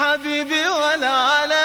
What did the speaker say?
حبيبي ولا على